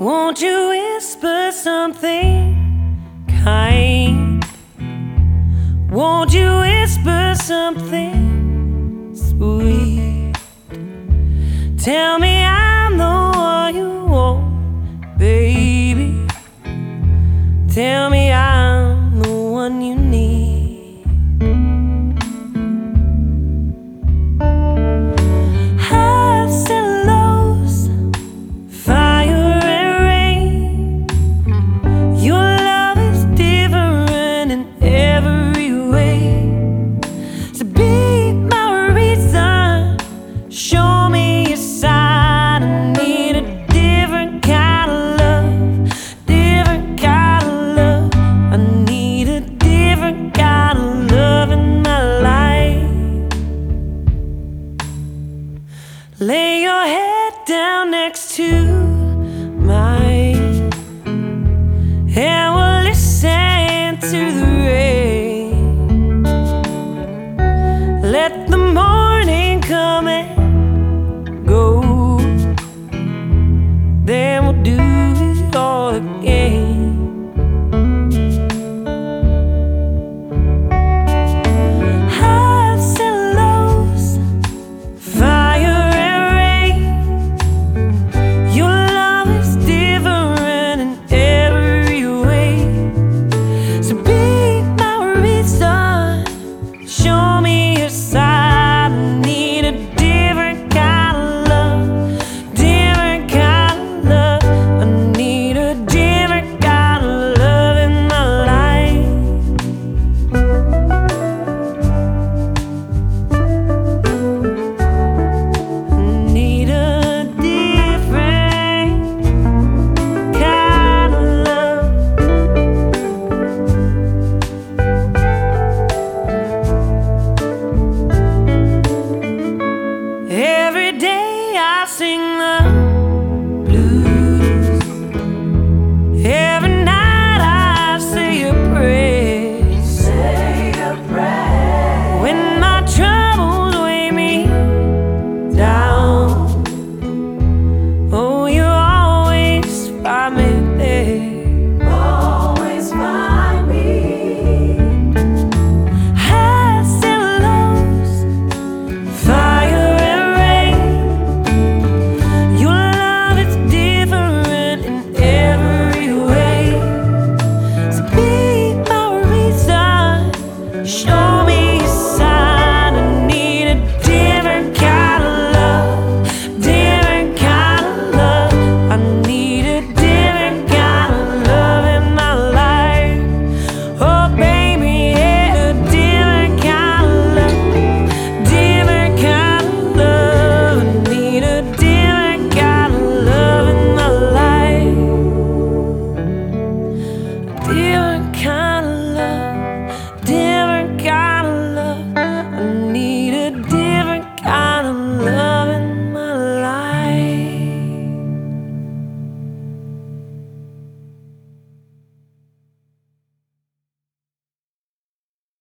Won't you whisper something kind? Won't you whisper something sweet? Tell me I next to my Show